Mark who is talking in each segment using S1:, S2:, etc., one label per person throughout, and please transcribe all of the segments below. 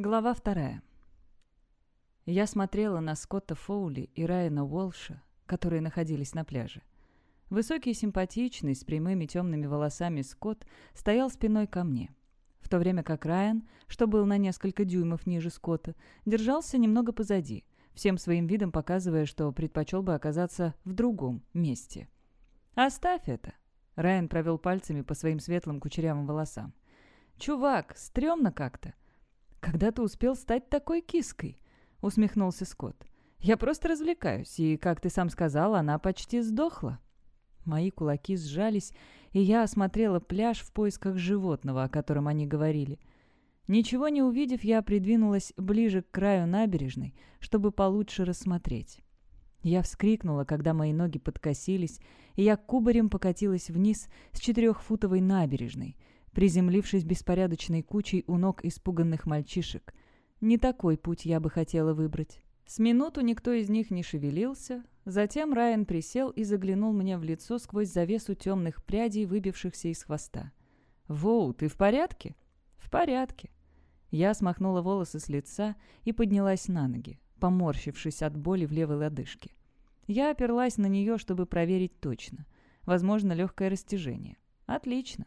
S1: Глава вторая. Я смотрела на Скотта Фоули и Райана Уолша, которые находились на пляже. Высокий и симпатичный, с прямыми темными волосами Скотт стоял спиной ко мне, в то время как Райан, что был на несколько дюймов ниже Скотта, держался немного позади, всем своим видом показывая, что предпочел бы оказаться в другом месте. «Оставь это!» — Райан провел пальцами по своим светлым кучерявым волосам. «Чувак, стрёмно как-то!» «Когда ты успел стать такой киской?» — усмехнулся Скотт. «Я просто развлекаюсь, и, как ты сам сказал, она почти сдохла». Мои кулаки сжались, и я осмотрела пляж в поисках животного, о котором они говорили. Ничего не увидев, я придвинулась ближе к краю набережной, чтобы получше рассмотреть. Я вскрикнула, когда мои ноги подкосились, и я кубарем покатилась вниз с четырехфутовой набережной — приземлившись беспорядочной кучей у ног испуганных мальчишек. Не такой путь я бы хотела выбрать. С минуту никто из них не шевелился. Затем Райан присел и заглянул мне в лицо сквозь завесу темных прядей, выбившихся из хвоста. «Воу, ты в порядке?» «В порядке». Я смахнула волосы с лица и поднялась на ноги, поморщившись от боли в левой лодыжке. Я оперлась на нее, чтобы проверить точно. Возможно, легкое растяжение. Отлично.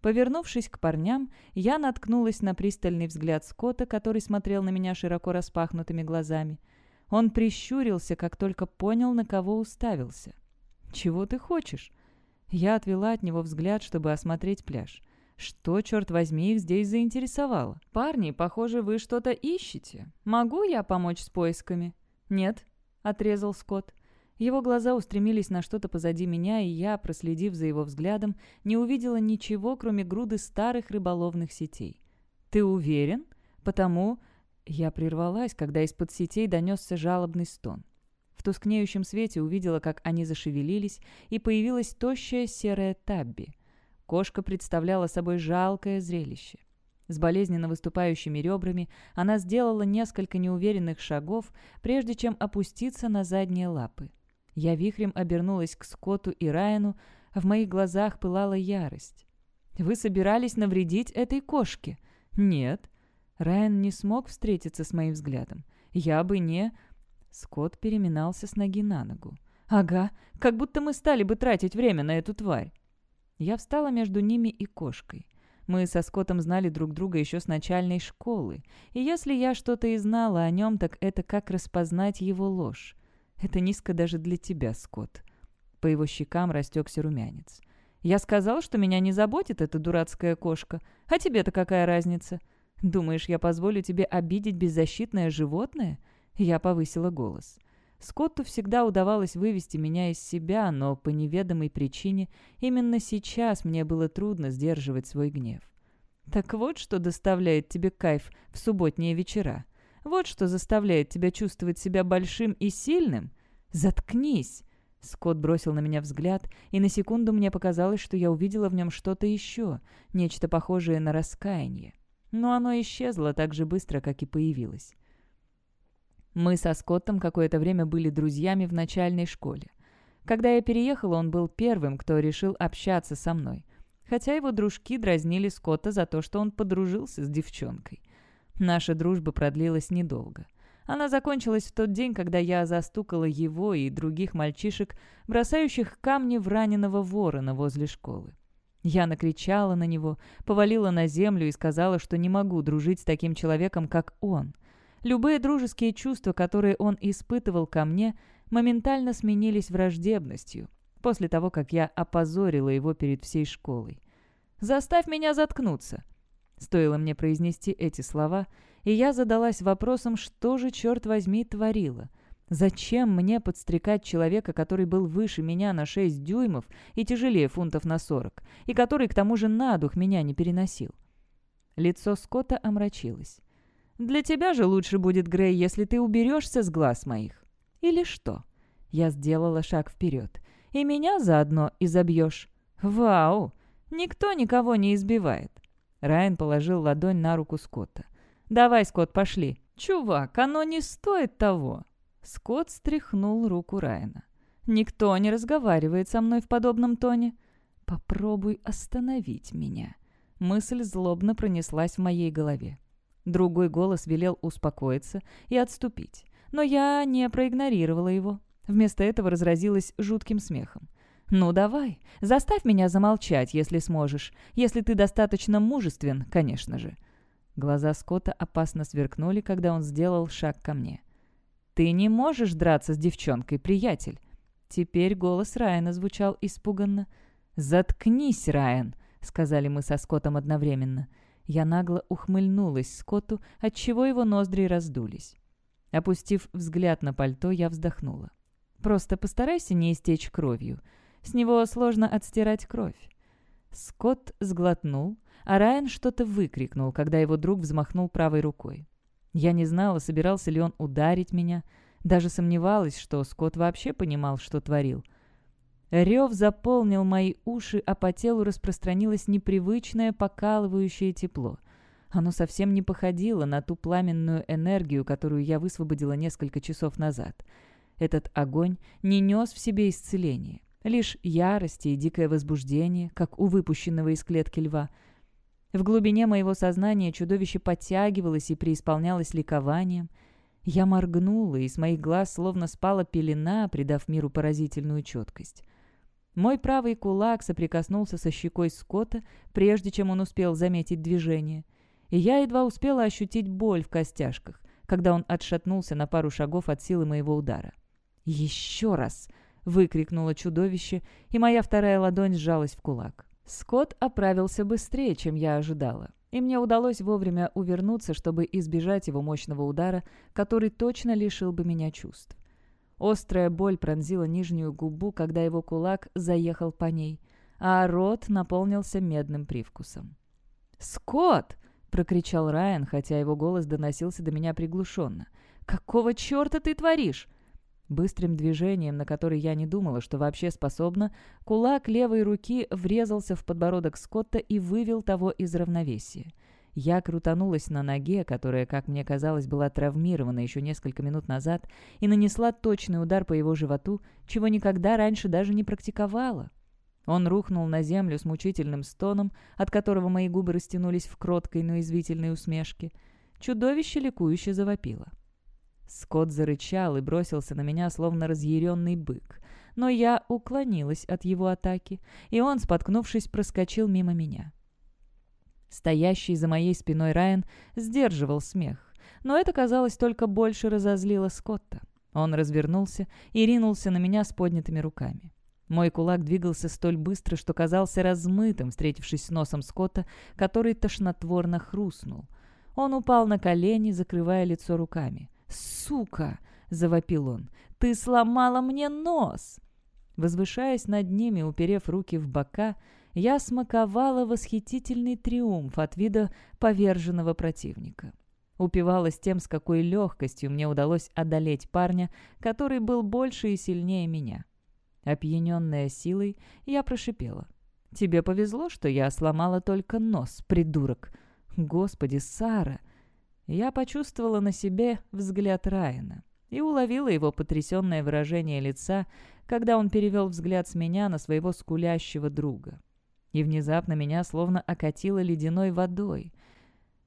S1: Повернувшись к парням, я наткнулась на пристальный взгляд Скотта, который смотрел на меня широко распахнутыми глазами. Он прищурился, как только понял, на кого уставился. «Чего ты хочешь?» Я отвела от него взгляд, чтобы осмотреть пляж. Что, черт возьми, их здесь заинтересовало? «Парни, похоже, вы что-то ищете. Могу я помочь с поисками?» «Нет», — отрезал Скотт. Его глаза устремились на что-то позади меня, и я, проследив за его взглядом, не увидела ничего, кроме груды старых рыболовных сетей. «Ты уверен? Потому...» Я прервалась, когда из-под сетей донесся жалобный стон. В тускнеющем свете увидела, как они зашевелились, и появилась тощая серая табби. Кошка представляла собой жалкое зрелище. С болезненно выступающими ребрами она сделала несколько неуверенных шагов, прежде чем опуститься на задние лапы. Я вихрем обернулась к Скотту и Райану, а в моих глазах пылала ярость. «Вы собирались навредить этой кошке?» «Нет». Райан не смог встретиться с моим взглядом. «Я бы не...» Скотт переминался с ноги на ногу. «Ага, как будто мы стали бы тратить время на эту тварь». Я встала между ними и кошкой. Мы со Скоттом знали друг друга еще с начальной школы, и если я что-то и знала о нем, так это как распознать его ложь. Это низко даже для тебя, Скотт». По его щекам растекся румянец. «Я сказал, что меня не заботит эта дурацкая кошка. А тебе-то какая разница? Думаешь, я позволю тебе обидеть беззащитное животное?» Я повысила голос. Скотту всегда удавалось вывести меня из себя, но по неведомой причине именно сейчас мне было трудно сдерживать свой гнев. «Так вот, что доставляет тебе кайф в субботние вечера. Вот что заставляет тебя чувствовать себя большим и сильным? Заткнись!» Скотт бросил на меня взгляд, и на секунду мне показалось, что я увидела в нем что-то еще, нечто похожее на раскаяние. Но оно исчезло так же быстро, как и появилось. Мы со Скоттом какое-то время были друзьями в начальной школе. Когда я переехала, он был первым, кто решил общаться со мной. Хотя его дружки дразнили Скотта за то, что он подружился с девчонкой. Наша дружба продлилась недолго. Она закончилась в тот день, когда я застукала его и других мальчишек, бросающих камни в раненого ворона возле школы. Я накричала на него, повалила на землю и сказала, что не могу дружить с таким человеком, как он. Любые дружеские чувства, которые он испытывал ко мне, моментально сменились враждебностью, после того, как я опозорила его перед всей школой. «Заставь меня заткнуться!» Стоило мне произнести эти слова, и я задалась вопросом, что же, черт возьми, творила. Зачем мне подстрекать человека, который был выше меня на 6 дюймов и тяжелее фунтов на 40, и который к тому же на дух меня не переносил? Лицо Скотта омрачилось. «Для тебя же лучше будет, Грей, если ты уберешься с глаз моих». «Или что?» Я сделала шаг вперед. «И меня заодно изобьешь». «Вау! Никто никого не избивает. Райан положил ладонь на руку Скотта. «Давай, Скотт, пошли». «Чувак, оно не стоит того». Скотт стряхнул руку Райана. «Никто не разговаривает со мной в подобном тоне. Попробуй остановить меня». Мысль злобно пронеслась в моей голове. Другой голос велел успокоиться и отступить. Но я не проигнорировала его. Вместо этого разразилась жутким смехом. «Ну давай, заставь меня замолчать, если сможешь. Если ты достаточно мужествен, конечно же». Глаза Скотта опасно сверкнули, когда он сделал шаг ко мне. «Ты не можешь драться с девчонкой, приятель!» Теперь голос Райана звучал испуганно. «Заткнись, Райан!» — сказали мы со Скоттом одновременно. Я нагло ухмыльнулась Скотту, отчего его ноздри раздулись. Опустив взгляд на пальто, я вздохнула. «Просто постарайся не истечь кровью. С него сложно отстирать кровь». Скотт сглотнул, а Райан что-то выкрикнул, когда его друг взмахнул правой рукой. Я не знала, собирался ли он ударить меня. Даже сомневалась, что Скотт вообще понимал, что творил. Рев заполнил мои уши, а по телу распространилось непривычное покалывающее тепло. Оно совсем не походило на ту пламенную энергию, которую я высвободила несколько часов назад. Этот огонь не нес в себе исцеление. Лишь ярость и дикое возбуждение, как у выпущенного из клетки льва — в глубине моего сознания чудовище подтягивалось и преисполнялось ликованием. Я моргнула, и с моих глаз словно спала пелена, придав миру поразительную четкость. Мой правый кулак соприкоснулся со щекой Скотта, прежде чем он успел заметить движение. И я едва успела ощутить боль в костяшках, когда он отшатнулся на пару шагов от силы моего удара. «Еще раз!» — выкрикнуло чудовище, и моя вторая ладонь сжалась в кулак. Скотт оправился быстрее, чем я ожидала, и мне удалось вовремя увернуться, чтобы избежать его мощного удара, который точно лишил бы меня чувств. Острая боль пронзила нижнюю губу, когда его кулак заехал по ней, а рот наполнился медным привкусом. «Скотт!» — прокричал Райан, хотя его голос доносился до меня приглушенно. «Какого черта ты творишь?» Быстрым движением, на которое я не думала, что вообще способна, кулак левой руки врезался в подбородок Скотта и вывел того из равновесия. Я крутанулась на ноге, которая, как мне казалось, была травмирована еще несколько минут назад, и нанесла точный удар по его животу, чего никогда раньше даже не практиковала. Он рухнул на землю с мучительным стоном, от которого мои губы растянулись в кроткой, но извительной усмешке. Чудовище ликующе завопило. Скотт зарычал и бросился на меня, словно разъяренный бык. Но я уклонилась от его атаки, и он, споткнувшись, проскочил мимо меня. Стоящий за моей спиной Райан сдерживал смех, но это, казалось, только больше разозлило Скотта. Он развернулся и ринулся на меня с поднятыми руками. Мой кулак двигался столь быстро, что казался размытым, встретившись с носом Скотта, который тошнотворно хрустнул. Он упал на колени, закрывая лицо руками. «Сука!» — завопил он. «Ты сломала мне нос!» Возвышаясь над ними, уперев руки в бока, я смаковала восхитительный триумф от вида поверженного противника. Упивалась тем, с какой легкостью мне удалось одолеть парня, который был больше и сильнее меня. Опьяненная силой, я прошипела. «Тебе повезло, что я сломала только нос, придурок!» «Господи, Сара!» Я почувствовала на себе взгляд Райана и уловила его потрясенное выражение лица, когда он перевел взгляд с меня на своего скулящего друга. И внезапно меня словно окатило ледяной водой.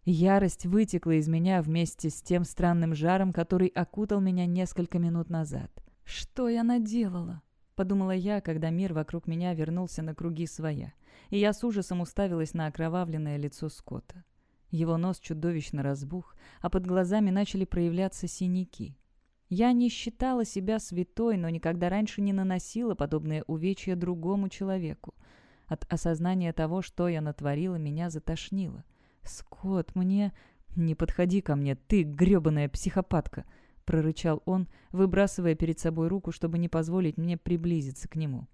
S1: Ярость вытекла из меня вместе с тем странным жаром, который окутал меня несколько минут назад. «Что я наделала?» — подумала я, когда мир вокруг меня вернулся на круги своя, и я с ужасом уставилась на окровавленное лицо Скотта. Его нос чудовищно разбух, а под глазами начали проявляться синяки. Я не считала себя святой, но никогда раньше не наносила подобные увечья другому человеку. От осознания того, что я натворила, меня затошнило. «Скотт, мне...» «Не подходи ко мне, ты грёбаная психопатка!» — прорычал он, выбрасывая перед собой руку, чтобы не позволить мне приблизиться к нему.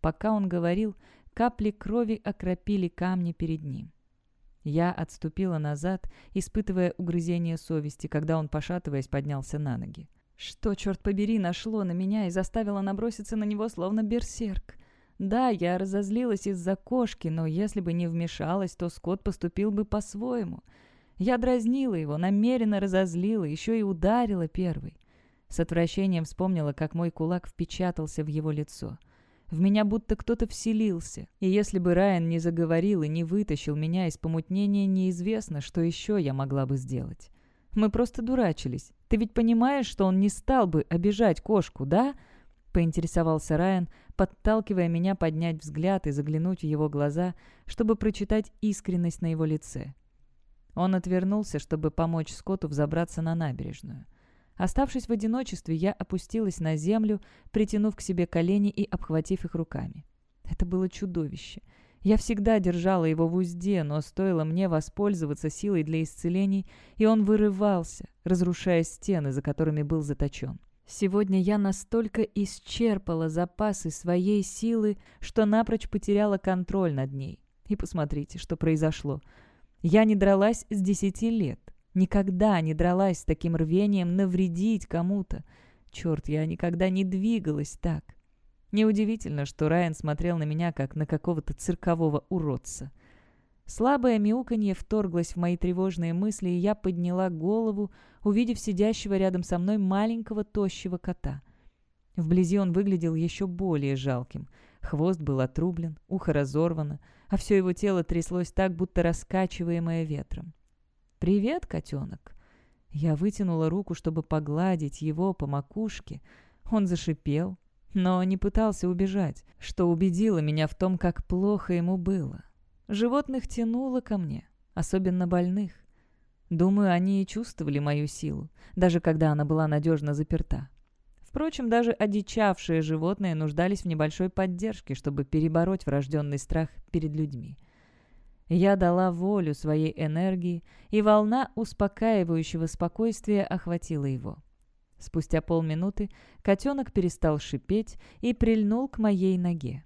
S1: Пока он говорил, капли крови окропили камни перед ним. Я отступила назад, испытывая угрызение совести, когда он, пошатываясь, поднялся на ноги. Что, черт побери, нашло на меня и заставило наброситься на него, словно берсерк? Да, я разозлилась из-за кошки, но если бы не вмешалась, то Скотт поступил бы по-своему. Я дразнила его, намеренно разозлила, еще и ударила первой. С отвращением вспомнила, как мой кулак впечатался в его лицо. В меня будто кто-то вселился. И если бы Райан не заговорил и не вытащил меня из помутнения, неизвестно, что еще я могла бы сделать. Мы просто дурачились. Ты ведь понимаешь, что он не стал бы обижать кошку, да?» Поинтересовался Райан, подталкивая меня поднять взгляд и заглянуть в его глаза, чтобы прочитать искренность на его лице. Он отвернулся, чтобы помочь Скотту взобраться на набережную. Оставшись в одиночестве, я опустилась на землю, притянув к себе колени и обхватив их руками. Это было чудовище. Я всегда держала его в узде, но стоило мне воспользоваться силой для исцелений, и он вырывался, разрушая стены, за которыми был заточен. Сегодня я настолько исчерпала запасы своей силы, что напрочь потеряла контроль над ней. И посмотрите, что произошло. Я не дралась с десяти лет. Никогда не дралась с таким рвением навредить кому-то. Черт, я никогда не двигалась так. Неудивительно, что Райан смотрел на меня, как на какого-то циркового уродца. Слабое мяуканье вторглось в мои тревожные мысли, и я подняла голову, увидев сидящего рядом со мной маленького тощего кота. Вблизи он выглядел еще более жалким. Хвост был отрублен, ухо разорвано, а все его тело тряслось так, будто раскачиваемое ветром. «Привет, котенок!» Я вытянула руку, чтобы погладить его по макушке. Он зашипел, но не пытался убежать, что убедило меня в том, как плохо ему было. Животных тянуло ко мне, особенно больных. Думаю, они и чувствовали мою силу, даже когда она была надежно заперта. Впрочем, даже одичавшие животные нуждались в небольшой поддержке, чтобы перебороть врожденный страх перед людьми. Я дала волю своей энергии, и волна успокаивающего спокойствия охватила его. Спустя полминуты котенок перестал шипеть и прильнул к моей ноге.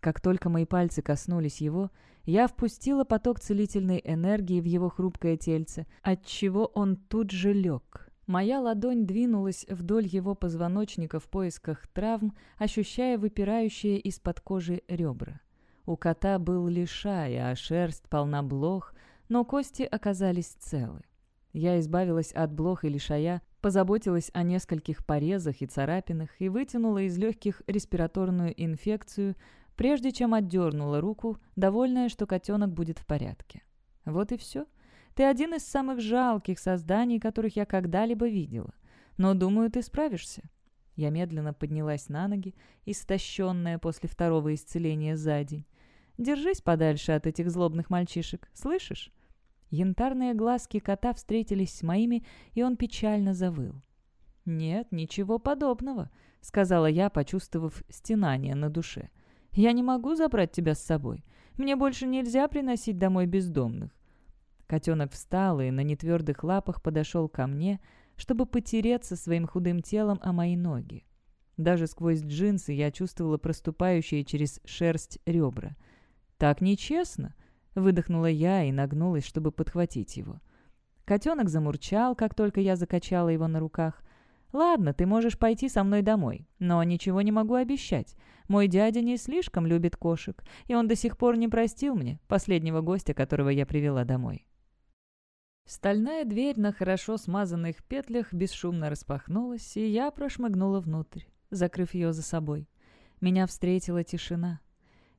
S1: Как только мои пальцы коснулись его, я впустила поток целительной энергии в его хрупкое тельце, отчего он тут же лег. Моя ладонь двинулась вдоль его позвоночника в поисках травм, ощущая выпирающие из-под кожи ребра. У кота был лишай, а шерсть полна блох, но кости оказались целы. Я избавилась от блох и лишая, позаботилась о нескольких порезах и царапинах и вытянула из легких респираторную инфекцию, прежде чем отдернула руку, довольная, что котенок будет в порядке. Вот и все. Ты один из самых жалких созданий, которых я когда-либо видела. Но, думаю, ты справишься. Я медленно поднялась на ноги, истощенная после второго исцеления за день. Держись подальше от этих злобных мальчишек, слышишь?» Янтарные глазки кота встретились с моими, и он печально завыл. «Нет, ничего подобного», — сказала я, почувствовав стенание на душе. «Я не могу забрать тебя с собой. Мне больше нельзя приносить домой бездомных». Котенок встал и на нетвердых лапах подошел ко мне, чтобы потереться своим худым телом о мои ноги. Даже сквозь джинсы я чувствовала проступающие через шерсть ребра — «Так нечестно!» — выдохнула я и нагнулась, чтобы подхватить его. Котенок замурчал, как только я закачала его на руках. «Ладно, ты можешь пойти со мной домой, но ничего не могу обещать. Мой дядя не слишком любит кошек, и он до сих пор не простил мне, последнего гостя, которого я привела домой». Стальная дверь на хорошо смазанных петлях бесшумно распахнулась, и я прошмыгнула внутрь, закрыв ее за собой. Меня встретила тишина.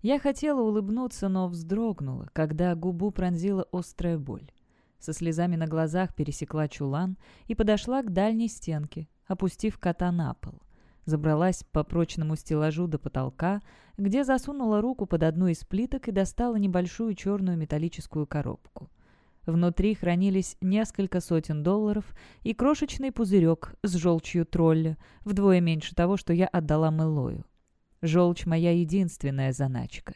S1: Я хотела улыбнуться, но вздрогнула, когда губу пронзила острая боль. Со слезами на глазах пересекла чулан и подошла к дальней стенке, опустив кота на пол. Забралась по прочному стеллажу до потолка, где засунула руку под одну из плиток и достала небольшую черную металлическую коробку. Внутри хранились несколько сотен долларов и крошечный пузырек с желчью тролля, вдвое меньше того, что я отдала Мэлою. Желчь моя единственная заначка.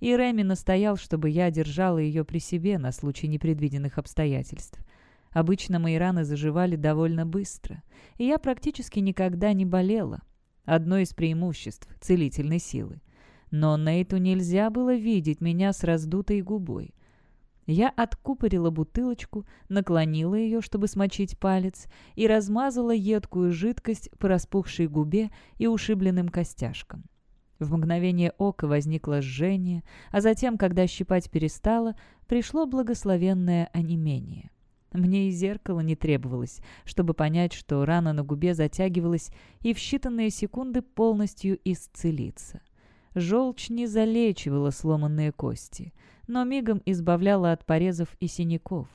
S1: И Реми настоял, чтобы я держала ее при себе на случай непредвиденных обстоятельств. Обычно мои раны заживали довольно быстро, и я практически никогда не болела. Одно из преимуществ целительной силы. Но Нейту нельзя было видеть меня с раздутой губой. Я откупорила бутылочку, наклонила ее, чтобы смочить палец, и размазала едкую жидкость по распухшей губе и ушибленным костяшкам. В мгновение ока возникло жжение, а затем, когда щипать перестало, пришло благословенное онемение. Мне и зеркало не требовалось, чтобы понять, что рана на губе затягивалась и в считанные секунды полностью исцелится. Желчь не залечивала сломанные кости, но мигом избавляла от порезов и синяков.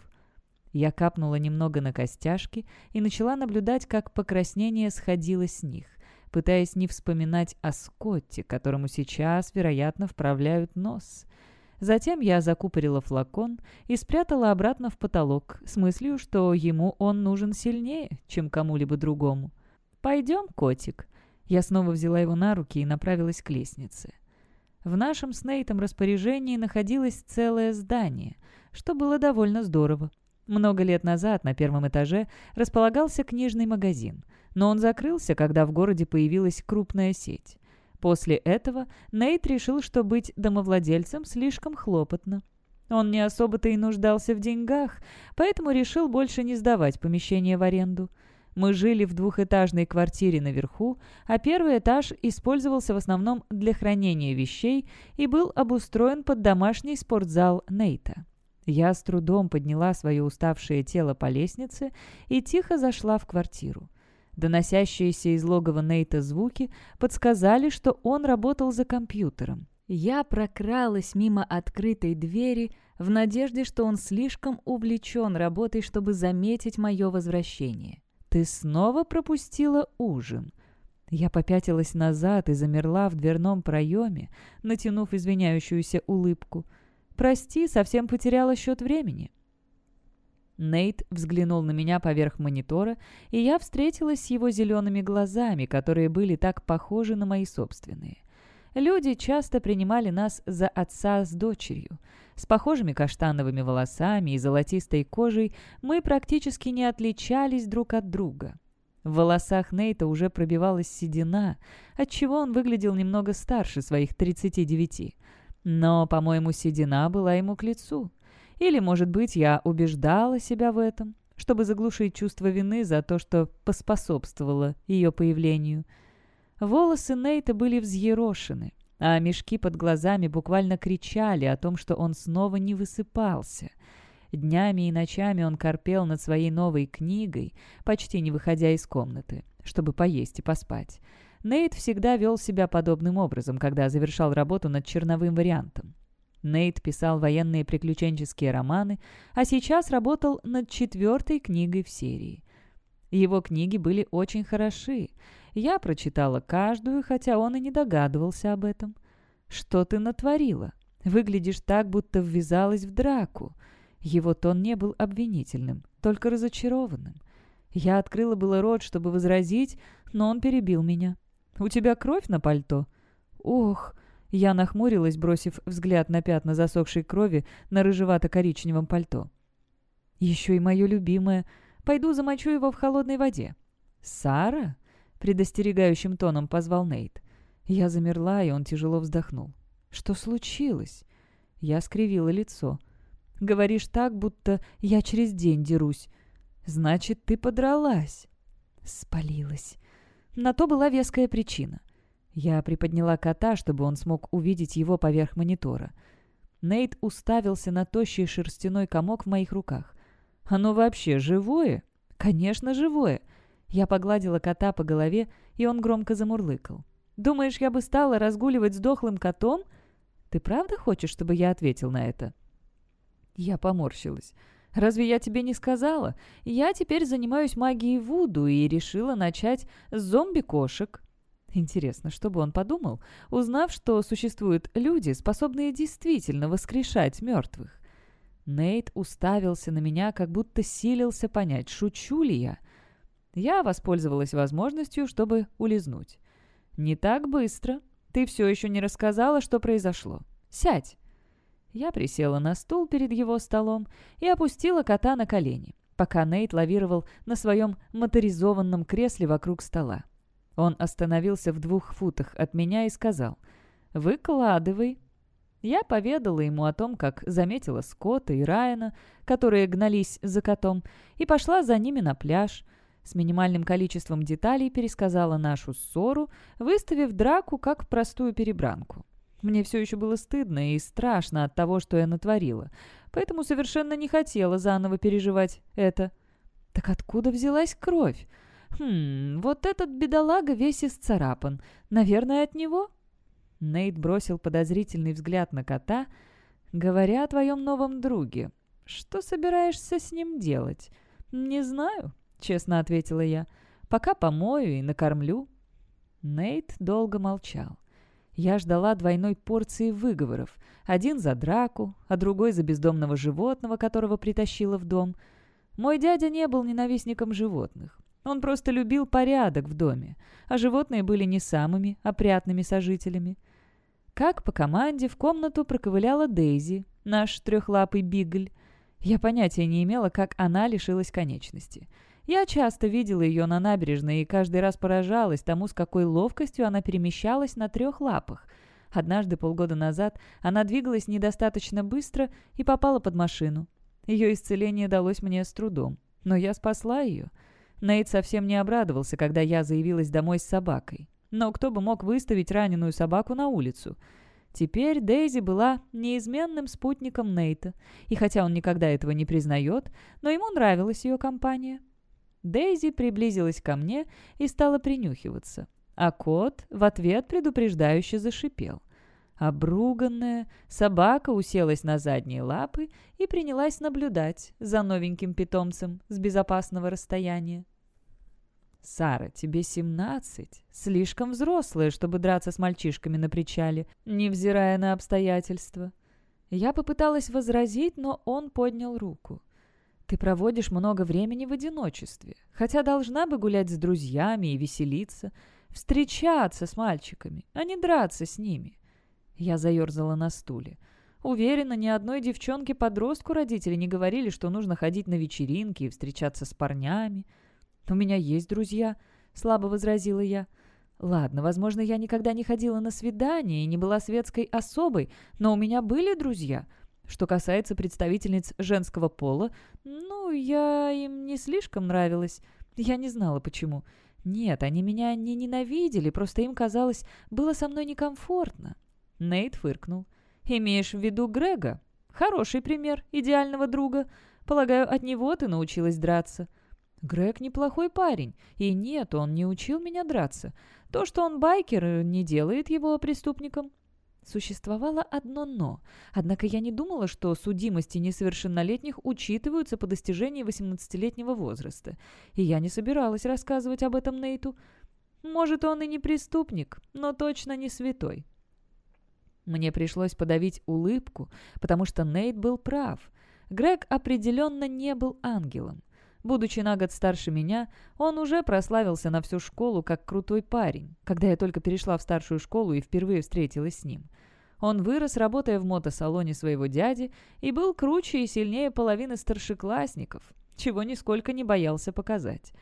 S1: Я капнула немного на костяшки и начала наблюдать, как покраснение сходило с них, пытаясь не вспоминать о Скотте, которому сейчас, вероятно, вправляют нос. Затем я закупорила флакон и спрятала обратно в потолок с мыслью, что ему он нужен сильнее, чем кому-либо другому. «Пойдем, котик». Я снова взяла его на руки и направилась к лестнице. В нашем с Нейтом распоряжении находилось целое здание, что было довольно здорово. Много лет назад на первом этаже располагался книжный магазин, но он закрылся, когда в городе появилась крупная сеть. После этого Нейт решил, что быть домовладельцем слишком хлопотно. Он не особо-то и нуждался в деньгах, поэтому решил больше не сдавать помещение в аренду. Мы жили в двухэтажной квартире наверху, а первый этаж использовался в основном для хранения вещей и был обустроен под домашний спортзал Нейта. Я с трудом подняла свое уставшее тело по лестнице и тихо зашла в квартиру. Доносящиеся из логова Нейта звуки подсказали, что он работал за компьютером. Я прокралась мимо открытой двери в надежде, что он слишком увлечен работой, чтобы заметить мое возвращение. «Ты снова пропустила ужин?» Я попятилась назад и замерла в дверном проеме, натянув извиняющуюся улыбку. «Прости, совсем потеряла счет времени». Нейт взглянул на меня поверх монитора, и я встретилась с его зелеными глазами, которые были так похожи на мои собственные. Люди часто принимали нас за отца с дочерью. С похожими каштановыми волосами и золотистой кожей мы практически не отличались друг от друга. В волосах Нейта уже пробивалась седина, отчего он выглядел немного старше своих 39. Но, по-моему, седина была ему к лицу. Или, может быть, я убеждала себя в этом, чтобы заглушить чувство вины за то, что поспособствовало ее появлению. Волосы Нейта были взъерошены, а мешки под глазами буквально кричали о том, что он снова не высыпался. Днями и ночами он корпел над своей новой книгой, почти не выходя из комнаты, чтобы поесть и поспать. Нейт всегда вел себя подобным образом, когда завершал работу над черновым вариантом. Нейт писал военные приключенческие романы, а сейчас работал над четвертой книгой в серии. Его книги были очень хороши. Я прочитала каждую, хотя он и не догадывался об этом. «Что ты натворила? Выглядишь так, будто ввязалась в драку». Его тон не был обвинительным, только разочарованным. Я открыла было рот, чтобы возразить, но он перебил меня. «У тебя кровь на пальто?» «Ох!» Я нахмурилась, бросив взгляд на пятна засохшей крови на рыжевато-коричневом пальто. «Еще и мое любимое. Пойду замочу его в холодной воде». «Сара?» — предостерегающим тоном позвал Нейт. Я замерла, и он тяжело вздохнул. «Что случилось?» Я скривила лицо. «Говоришь так, будто я через день дерусь. Значит, ты подралась». Спалилась. На то была веская причина. Я приподняла кота, чтобы он смог увидеть его поверх монитора. Нейт уставился на тощий шерстяной комок в моих руках. «Оно вообще живое?» «Конечно, живое!» Я погладила кота по голове, и он громко замурлыкал. «Думаешь, я бы стала разгуливать с дохлым котом?» «Ты правда хочешь, чтобы я ответил на это?» Я поморщилась. «Разве я тебе не сказала? Я теперь занимаюсь магией Вуду и решила начать с зомби-кошек». Интересно, что бы он подумал, узнав, что существуют люди, способные действительно воскрешать мертвых? Нейт уставился на меня, как будто силился понять, шучу ли я. Я воспользовалась возможностью, чтобы улизнуть. «Не так быстро. Ты все еще не рассказала, что произошло. Сядь!» Я присела на стул перед его столом и опустила кота на колени, пока Нейт лавировал на своем моторизованном кресле вокруг стола. Он остановился в двух футах от меня и сказал «Выкладывай». Я поведала ему о том, как заметила Скотта и Райана, которые гнались за котом, и пошла за ними на пляж. С минимальным количеством деталей пересказала нашу ссору, выставив драку как простую перебранку. Мне все еще было стыдно и страшно от того, что я натворила, поэтому совершенно не хотела заново переживать это. Так откуда взялась кровь? «Хм, вот этот бедолага весь исцарапан. Наверное, от него?» Нейт бросил подозрительный взгляд на кота. «Говоря о твоем новом друге, что собираешься с ним делать?» «Не знаю», — честно ответила я. «Пока помою и накормлю». Нейт долго молчал. Я ждала двойной порции выговоров. Один за драку, а другой за бездомного животного, которого притащила в дом. Мой дядя не был ненавистником животных. Он просто любил порядок в доме, а животные были не самыми опрятными сожителями. Как по команде в комнату проковыляла Дейзи, наш трехлапый бигль. Я понятия не имела, как она лишилась конечности. Я часто видела ее на набережной и каждый раз поражалась тому, с какой ловкостью она перемещалась на трех лапах. Однажды, полгода назад, она двигалась недостаточно быстро и попала под машину. Ее исцеление далось мне с трудом, но я спасла ее. Нейт совсем не обрадовался, когда я заявилась домой с собакой. Но кто бы мог выставить раненую собаку на улицу? Теперь Дейзи была неизменным спутником Нейта, и хотя он никогда этого не признает, но ему нравилась ее компания. Дейзи приблизилась ко мне и стала принюхиваться, а кот в ответ предупреждающе зашипел. Обруганная, собака уселась на задние лапы и принялась наблюдать за новеньким питомцем с безопасного расстояния. «Сара, тебе семнадцать. Слишком взрослая, чтобы драться с мальчишками на причале, невзирая на обстоятельства». Я попыталась возразить, но он поднял руку. «Ты проводишь много времени в одиночестве, хотя должна бы гулять с друзьями и веселиться, встречаться с мальчиками, а не драться с ними». Я заерзала на стуле. Уверена, ни одной девчонке-подростку родители не говорили, что нужно ходить на вечеринки и встречаться с парнями. «У меня есть друзья», — слабо возразила я. «Ладно, возможно, я никогда не ходила на свидания и не была светской особой, но у меня были друзья. Что касается представительниц женского пола, ну, я им не слишком нравилась. Я не знала, почему. Нет, они меня не ненавидели, просто им казалось, было со мной некомфортно». Нейт фыркнул. «Имеешь в виду Грега? Хороший пример идеального друга. Полагаю, от него ты научилась драться». Грег неплохой парень, и нет, он не учил меня драться. То, что он байкер, не делает его преступником. Существовало одно «но». Однако я не думала, что судимости несовершеннолетних учитываются по достижении 18-летнего возраста. И я не собиралась рассказывать об этом Нейту. Может, он и не преступник, но точно не святой. Мне пришлось подавить улыбку, потому что Нейт был прав. Грег определенно не был ангелом. Будучи на год старше меня, он уже прославился на всю школу как крутой парень, когда я только перешла в старшую школу и впервые встретилась с ним. Он вырос, работая в мотосалоне своего дяди, и был круче и сильнее половины старшеклассников, чего нисколько не боялся показать.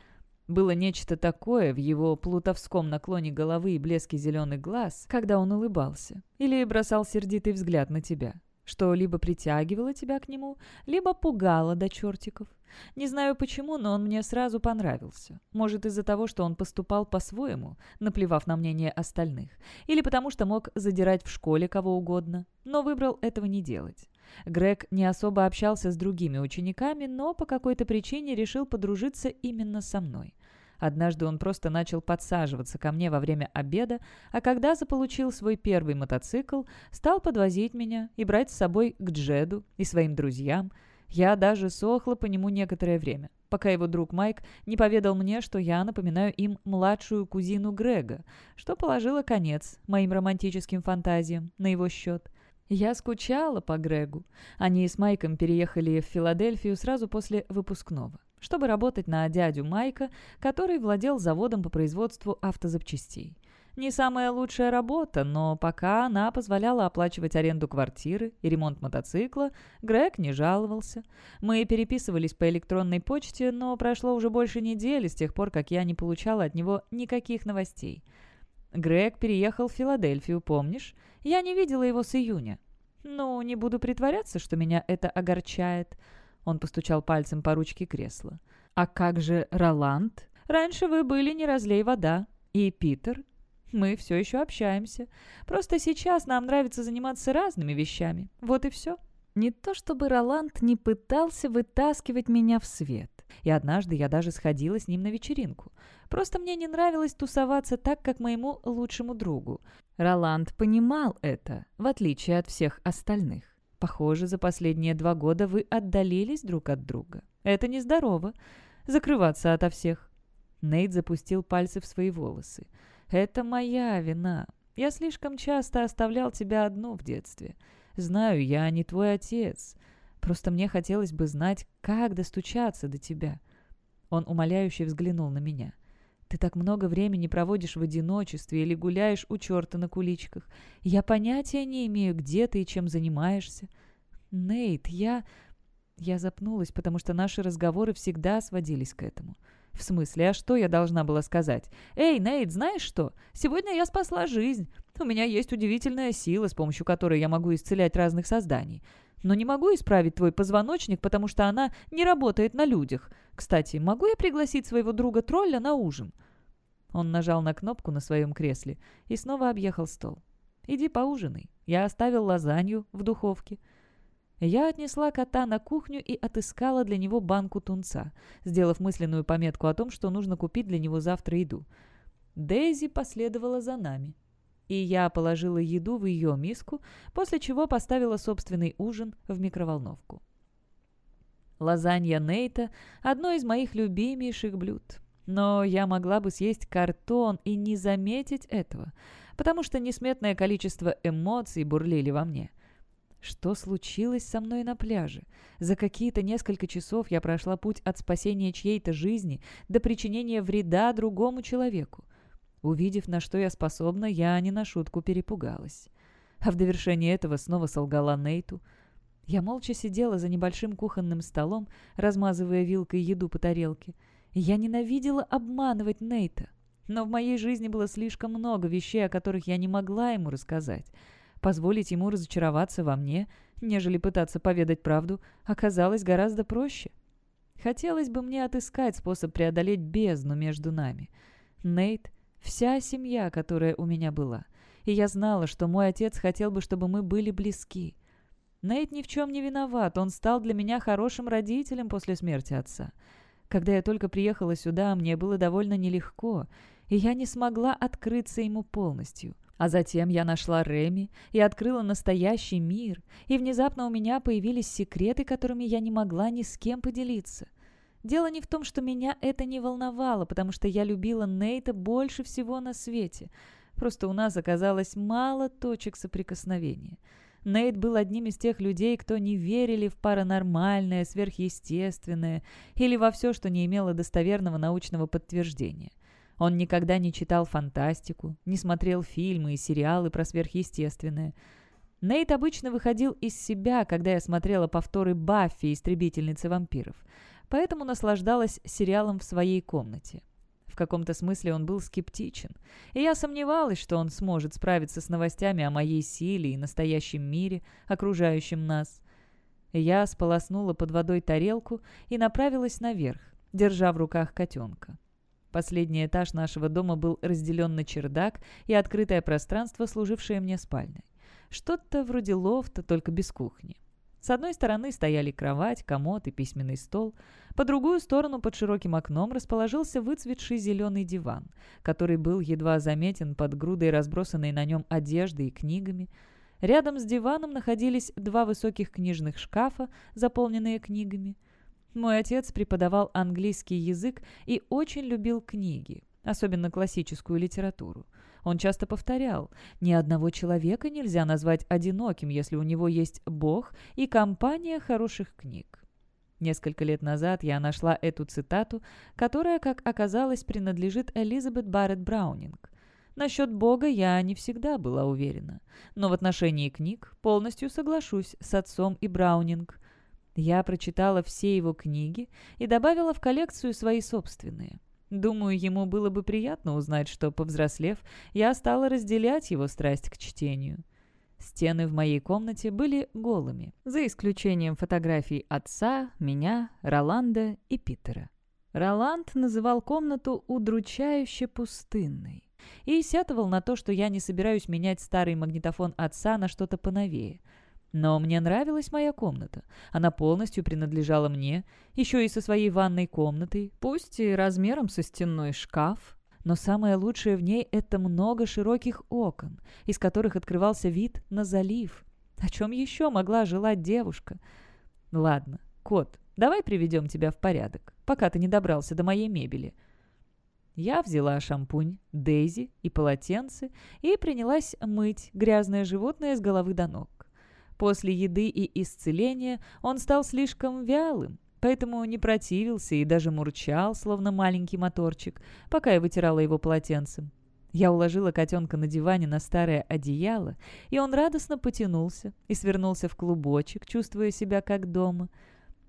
S1: Было нечто такое в его плутовском наклоне головы и блеске зеленых глаз, когда он улыбался, или бросал сердитый взгляд на тебя, что либо притягивало тебя к нему, либо пугало до чертиков. Не знаю почему, но он мне сразу понравился. Может, из-за того, что он поступал по-своему, наплевав на мнение остальных, или потому что мог задирать в школе кого угодно, но выбрал этого не делать. Грег не особо общался с другими учениками, но по какой-то причине решил подружиться именно со мной. Однажды он просто начал подсаживаться ко мне во время обеда, а когда заполучил свой первый мотоцикл, стал подвозить меня и брать с собой к Джеду и своим друзьям – я даже сохла по нему некоторое время, пока его друг Майк не поведал мне, что я напоминаю им младшую кузину Грега, что положило конец моим романтическим фантазиям на его счет. Я скучала по Грегу. Они с Майком переехали в Филадельфию сразу после выпускного, чтобы работать на дядю Майка, который владел заводом по производству автозапчастей. Не самая лучшая работа, но пока она позволяла оплачивать аренду квартиры и ремонт мотоцикла, Грег не жаловался. Мы переписывались по электронной почте, но прошло уже больше недели с тех пор, как я не получала от него никаких новостей. Грег переехал в Филадельфию, помнишь? Я не видела его с июня. «Ну, не буду притворяться, что меня это огорчает». Он постучал пальцем по ручке кресла. «А как же Роланд? Раньше вы были не разлей вода. И Питер? Мы все еще общаемся. Просто сейчас нам нравится заниматься разными вещами. Вот и все». Не то чтобы Роланд не пытался вытаскивать меня в свет. И однажды я даже сходила с ним на вечеринку. Просто мне не нравилось тусоваться так, как моему лучшему другу. Роланд понимал это, в отличие от всех остальных. Похоже, за последние два года вы отдалились друг от друга. Это нездорово. Закрываться ото всех. Нейт запустил пальцы в свои волосы. «Это моя вина. Я слишком часто оставлял тебя одну в детстве. Знаю, я не твой отец. Просто мне хотелось бы знать, как достучаться до тебя». Он умоляюще взглянул на меня. «Ты так много времени проводишь в одиночестве или гуляешь у черта на куличках. Я понятия не имею, где ты и чем занимаешься. Нейт, я...» Я запнулась, потому что наши разговоры всегда сводились к этому. «В смысле, а что я должна была сказать? Эй, Нейт, знаешь что? Сегодня я спасла жизнь. У меня есть удивительная сила, с помощью которой я могу исцелять разных созданий. Но не могу исправить твой позвоночник, потому что она не работает на людях. Кстати, могу я пригласить своего друга-тролля на ужин?» Он нажал на кнопку на своем кресле и снова объехал стол. «Иди поужинай. Я оставил лазанью в духовке». Я отнесла кота на кухню и отыскала для него банку тунца, сделав мысленную пометку о том, что нужно купить для него завтра еду. Дейзи последовала за нами. И я положила еду в ее миску, после чего поставила собственный ужин в микроволновку. Лазанья Нейта – одно из моих любимейших блюд. Но я могла бы съесть картон и не заметить этого, потому что несметное количество эмоций бурлили во мне – что случилось со мной на пляже? За какие-то несколько часов я прошла путь от спасения чьей-то жизни до причинения вреда другому человеку. Увидев, на что я способна, я не на шутку перепугалась. А в довершение этого снова солгала Нейту. Я молча сидела за небольшим кухонным столом, размазывая вилкой еду по тарелке. Я ненавидела обманывать Нейта. Но в моей жизни было слишком много вещей, о которых я не могла ему рассказать. Позволить ему разочароваться во мне, нежели пытаться поведать правду, оказалось гораздо проще. Хотелось бы мне отыскать способ преодолеть бездну между нами. Нейт — вся семья, которая у меня была. И я знала, что мой отец хотел бы, чтобы мы были близки. Нейт ни в чем не виноват, он стал для меня хорошим родителем после смерти отца. Когда я только приехала сюда, мне было довольно нелегко, и я не смогла открыться ему полностью — а затем я нашла Реми и открыла настоящий мир, и внезапно у меня появились секреты, которыми я не могла ни с кем поделиться. Дело не в том, что меня это не волновало, потому что я любила Нейта больше всего на свете. Просто у нас оказалось мало точек соприкосновения. Нейт был одним из тех людей, кто не верили в паранормальное, сверхъестественное или во все, что не имело достоверного научного подтверждения. Он никогда не читал фантастику, не смотрел фильмы и сериалы про сверхъестественное. Нейт обычно выходил из себя, когда я смотрела повторы «Баффи. Истребительницы вампиров», поэтому наслаждалась сериалом в своей комнате. В каком-то смысле он был скептичен, и я сомневалась, что он сможет справиться с новостями о моей силе и настоящем мире, окружающем нас. Я сполоснула под водой тарелку и направилась наверх, держа в руках котенка. Последний этаж нашего дома был разделен на чердак и открытое пространство, служившее мне спальней. Что-то вроде лофта, только без кухни. С одной стороны стояли кровать, комод и письменный стол. По другую сторону под широким окном расположился выцветший зеленый диван, который был едва заметен под грудой разбросанной на нем одежды и книгами. Рядом с диваном находились два высоких книжных шкафа, заполненные книгами – мой отец преподавал английский язык и очень любил книги, особенно классическую литературу. Он часто повторял, ни одного человека нельзя назвать одиноким, если у него есть Бог и компания хороших книг. Несколько лет назад я нашла эту цитату, которая, как оказалось, принадлежит Элизабет Барретт Браунинг. Насчет Бога я не всегда была уверена, но в отношении книг полностью соглашусь с отцом и Браунинг. Я прочитала все его книги и добавила в коллекцию свои собственные. Думаю, ему было бы приятно узнать, что, повзрослев, я стала разделять его страсть к чтению. Стены в моей комнате были голыми, за исключением фотографий отца, меня, Роланда и Питера. Роланд называл комнату удручающе пустынной и сетовал на то, что я не собираюсь менять старый магнитофон отца на что-то поновее – Но мне нравилась моя комната. Она полностью принадлежала мне, еще и со своей ванной комнатой, пусть и размером со стенной шкаф. Но самое лучшее в ней – это много широких окон, из которых открывался вид на залив. О чем еще могла желать девушка? Ладно, кот, давай приведем тебя в порядок, пока ты не добрался до моей мебели. Я взяла шампунь, Дейзи и полотенце и принялась мыть грязное животное с головы до ног. После еды и исцеления он стал слишком вялым, поэтому не противился и даже мурчал, словно маленький моторчик, пока я вытирала его полотенцем. Я уложила котенка на диване на старое одеяло, и он радостно потянулся и свернулся в клубочек, чувствуя себя как дома.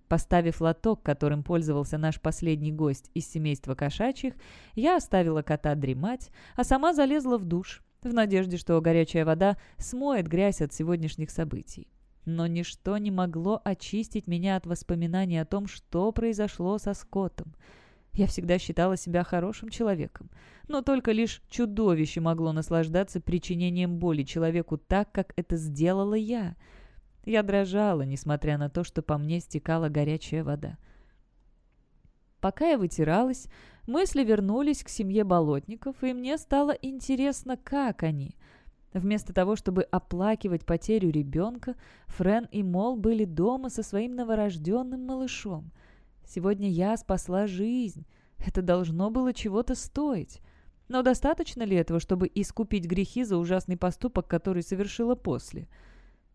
S1: Поставив лоток, которым пользовался наш последний гость из семейства кошачьих, я оставила кота дремать, а сама залезла в душ, в надежде, что горячая вода смоет грязь от сегодняшних событий. Но ничто не могло очистить меня от воспоминаний о том, что произошло со Скоттом. Я всегда считала себя хорошим человеком, но только лишь чудовище могло наслаждаться причинением боли человеку так, как это сделала я. Я дрожала, несмотря на то, что по мне стекала горячая вода. Пока я вытиралась, мысли вернулись к семье болотников, и мне стало интересно, как они. Вместо того, чтобы оплакивать потерю ребенка, Френ и Мол были дома со своим новорожденным малышом. Сегодня я спасла жизнь. Это должно было чего-то стоить. Но достаточно ли этого, чтобы искупить грехи за ужасный поступок, который совершила после?»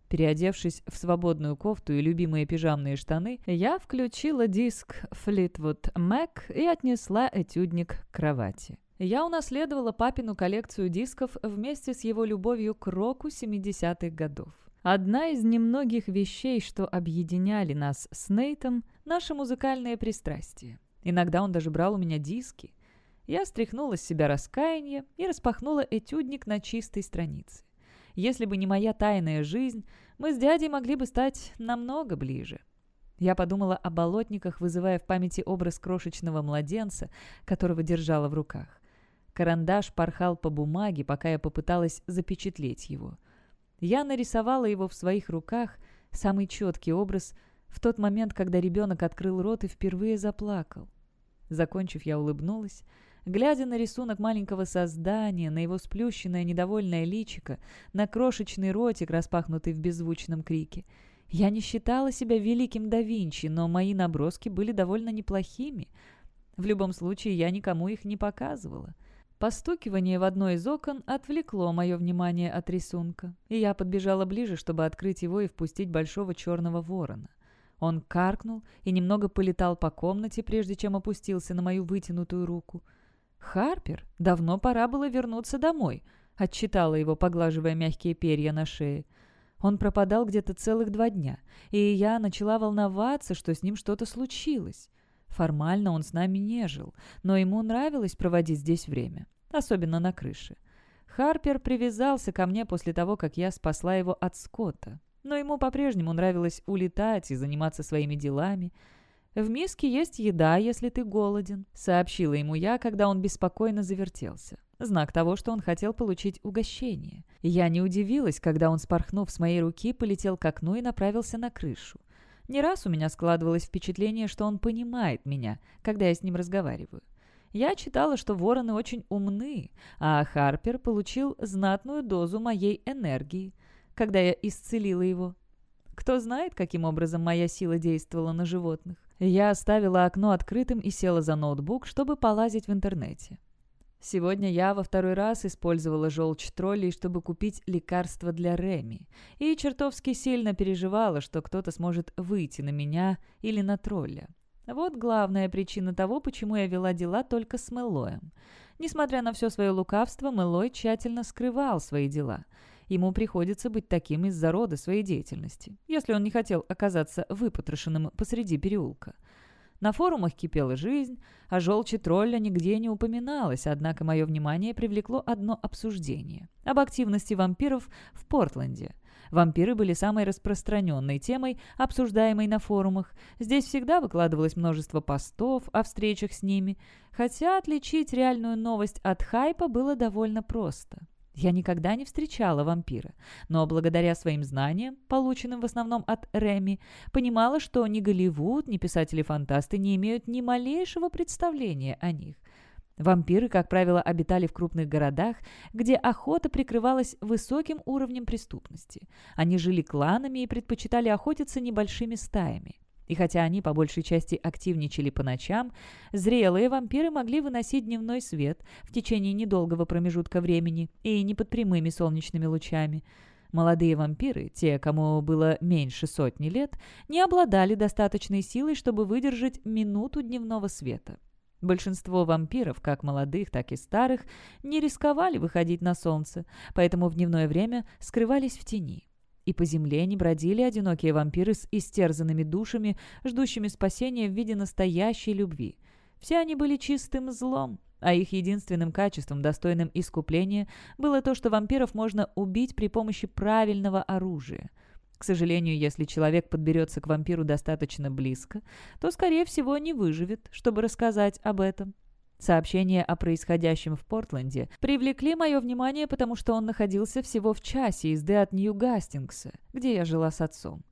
S1: Переодевшись в свободную кофту и любимые пижамные штаны, я включила диск Fleetwood Mac и отнесла этюдник к кровати. Я унаследовала папину коллекцию дисков вместе с его любовью к року 70-х годов. Одна из немногих вещей, что объединяли нас с Нейтом, наше музыкальное пристрастие. Иногда он даже брал у меня диски. Я стряхнула с себя раскаяние и распахнула этюдник на чистой странице. Если бы не моя тайная жизнь, мы с дядей могли бы стать намного ближе. Я подумала о болотниках, вызывая в памяти образ крошечного младенца, которого держала в руках. Карандаш порхал по бумаге, пока я попыталась запечатлеть его. Я нарисовала его в своих руках, самый четкий образ, в тот момент, когда ребенок открыл рот и впервые заплакал. Закончив, я улыбнулась. Глядя на рисунок маленького создания, на его сплющенное недовольное личико, на крошечный ротик, распахнутый в беззвучном крике, я не считала себя великим да Винчи, но мои наброски были довольно неплохими. В любом случае, я никому их не показывала. Постукивание в одно из окон отвлекло мое внимание от рисунка, и я подбежала ближе, чтобы открыть его и впустить большого черного ворона. Он каркнул и немного полетал по комнате, прежде чем опустился на мою вытянутую руку — «Харпер, давно пора было вернуться домой», — отчитала его, поглаживая мягкие перья на шее. Он пропадал где-то целых два дня, и я начала волноваться, что с ним что-то случилось. Формально он с нами не жил, но ему нравилось проводить здесь время, особенно на крыше. Харпер привязался ко мне после того, как я спасла его от Скотта, но ему по-прежнему нравилось улетать и заниматься своими делами — «В миске есть еда, если ты голоден», — сообщила ему я, когда он беспокойно завертелся. Знак того, что он хотел получить угощение. Я не удивилась, когда он, спорхнув с моей руки, полетел к окну и направился на крышу. Не раз у меня складывалось впечатление, что он понимает меня, когда я с ним разговариваю. Я читала, что вороны очень умны, а Харпер получил знатную дозу моей энергии, когда я исцелила его. Кто знает, каким образом моя сила действовала на животных. Я оставила окно открытым и села за ноутбук, чтобы полазить в интернете. Сегодня я во второй раз использовала желчь троллей, чтобы купить лекарство для Реми, и чертовски сильно переживала, что кто-то сможет выйти на меня или на тролля. Вот главная причина того, почему я вела дела только с Мэлоем. Несмотря на все свое лукавство, Мэлой тщательно скрывал свои дела – Ему приходится быть таким из-за рода своей деятельности, если он не хотел оказаться выпотрошенным посреди переулка. На форумах кипела жизнь, а желчи тролля нигде не упоминалось, однако мое внимание привлекло одно обсуждение об активности вампиров в Портленде. Вампиры были самой распространенной темой, обсуждаемой на форумах. Здесь всегда выкладывалось множество постов о встречах с ними, хотя отличить реальную новость от хайпа было довольно просто. Я никогда не встречала вампира, но благодаря своим знаниям, полученным в основном от Реми, понимала, что ни Голливуд, ни писатели-фантасты не имеют ни малейшего представления о них. Вампиры, как правило, обитали в крупных городах, где охота прикрывалась высоким уровнем преступности. Они жили кланами и предпочитали охотиться небольшими стаями. И хотя они по большей части активничали по ночам, зрелые вампиры могли выносить дневной свет в течение недолгого промежутка времени и не под прямыми солнечными лучами. Молодые вампиры, те, кому было меньше сотни лет, не обладали достаточной силой, чтобы выдержать минуту дневного света. Большинство вампиров, как молодых, так и старых, не рисковали выходить на солнце, поэтому в дневное время скрывались в тени. И по земле не бродили одинокие вампиры с истерзанными душами, ждущими спасения в виде настоящей любви. Все они были чистым злом, а их единственным качеством, достойным искупления, было то, что вампиров можно убить при помощи правильного оружия. К сожалению, если человек подберется к вампиру достаточно близко, то, скорее всего, не выживет, чтобы рассказать об этом. Сообщения о происходящем в Портленде привлекли мое внимание, потому что он находился всего в часе езды от Нью-Гастингса, где я жила с отцом.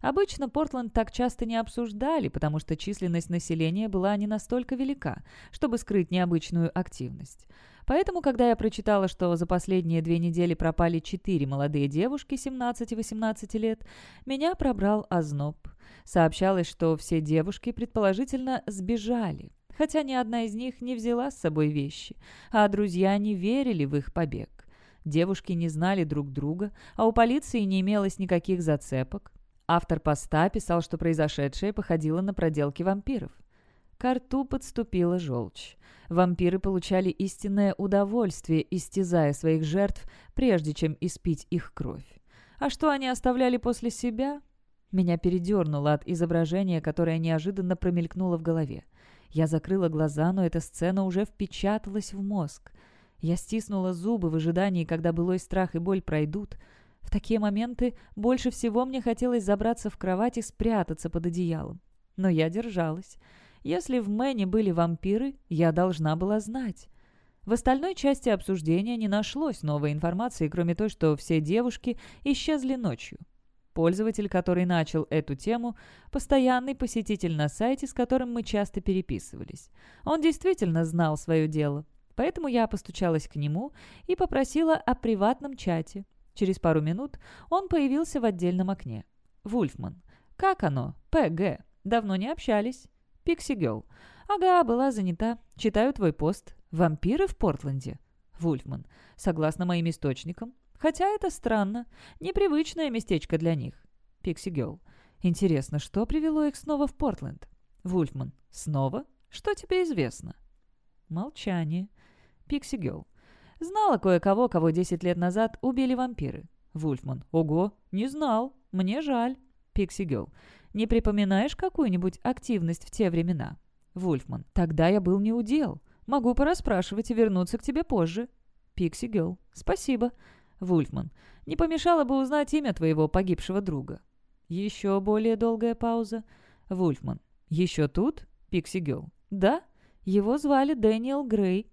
S1: Обычно Портленд так часто не обсуждали, потому что численность населения была не настолько велика, чтобы скрыть необычную активность. Поэтому, когда я прочитала, что за последние две недели пропали четыре молодые девушки 17-18 лет, меня пробрал озноб. Сообщалось, что все девушки, предположительно, сбежали хотя ни одна из них не взяла с собой вещи, а друзья не верили в их побег. Девушки не знали друг друга, а у полиции не имелось никаких зацепок. Автор поста писал, что произошедшее походило на проделки вампиров. К рту подступила желчь. Вампиры получали истинное удовольствие, истязая своих жертв, прежде чем испить их кровь. А что они оставляли после себя? Меня передернуло от изображения, которое неожиданно промелькнуло в голове. Я закрыла глаза, но эта сцена уже впечаталась в мозг. Я стиснула зубы в ожидании, когда былой страх и боль пройдут. В такие моменты больше всего мне хотелось забраться в кровать и спрятаться под одеялом. Но я держалась. Если в Мэне были вампиры, я должна была знать. В остальной части обсуждения не нашлось новой информации, кроме той, что все девушки исчезли ночью. Пользователь, который начал эту тему, постоянный посетитель на сайте, с которым мы часто переписывались. Он действительно знал свое дело. Поэтому я постучалась к нему и попросила о приватном чате. Через пару минут он появился в отдельном окне. «Вульфман. Как оно? ПГ. Давно не общались. Пикси Гелл. Ага, была занята. Читаю твой пост. Вампиры в Портленде. Вульфман. Согласно моим источникам, Хотя это странно. Непривычное местечко для них. Пикси Гелл. Интересно, что привело их снова в Портленд? Вульфман. Снова? Что тебе известно? Молчание. Пикси Гелл. Знала кое-кого, кого 10 лет назад убили вампиры. Вульфман. Ого, не знал. Мне жаль. Пикси Гелл. Не припоминаешь какую-нибудь активность в те времена? Вульфман. Тогда я был не удел. Могу пораспрашивать и вернуться к тебе позже. Пикси Гелл. Спасибо. Вульфман, не помешало бы узнать имя твоего погибшего друга». Еще более долгая пауза. Вульфман. «Еще тут?» Пикси Гелл. «Да. Его звали Дэниел Грей».